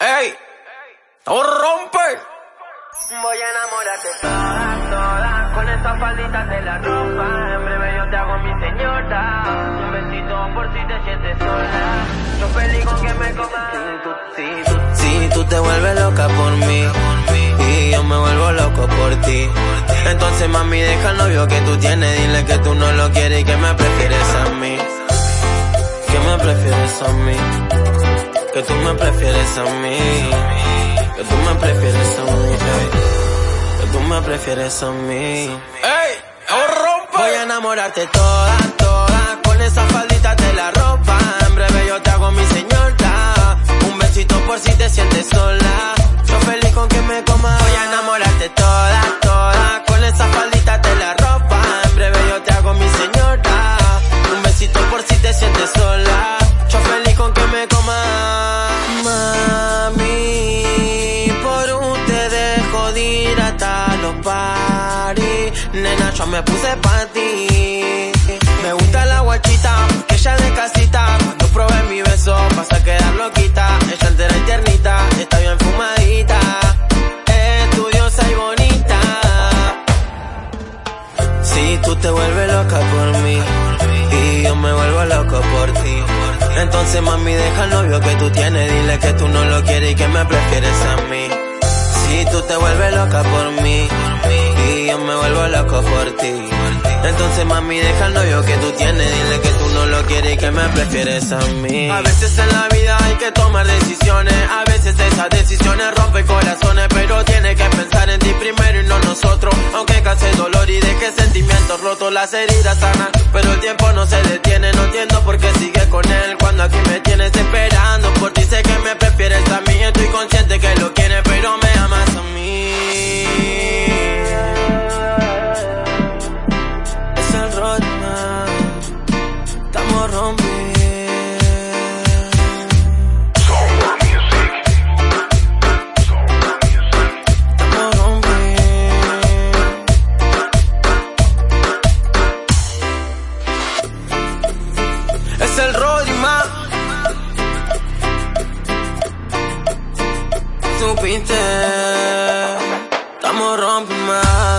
¡Ey! ¡No rompe! Voy a enamorarte toda, toda Con esa faldita de la ropa. En breve yo te hago mi señora. Un besito por si te sientes sola. Yo feliz con que me comas Si tú, si tú te vuelves loca por mí Y yo me vuelvo loco por ti. Entonces mami deja el novio que tú tienes. Dile que tú no lo quieres y que me prefieres a mí. Que me prefieres a mí Que tú me prefieres a mí Que tú me prefieres a mí ey. Que tú me prefieres a mí ¡Ey! Voy a enamorarte toda Nena, yo me puse pa' ti. Me gusta la guachita ella de casita. Cuando probé mi beso vas a quedar loquita. Ella entera y tiernita Está bien fumadita. Estudiosa y bonita. Si tú te vuelves loca por mí Y yo me vuelvo loco por ti Entonces mami deja el novio que tú tienes. Dile que tú no lo quieres y que me prefieres a mí. Si tú te vuelves loca por mí por ti. Entonces mami deja el novio que tú tienes. Dile que tú no lo quieres y que me prefieres a mí. A veces en la vida hay que tomar decisiones. A veces esas decisiones rompen corazones Pero tienes que pensar en ti primero y no nosotros. Aunque cause dolor y deje sentimientos rotos Las heridas sanan, pero Supiste Estamos rompiendo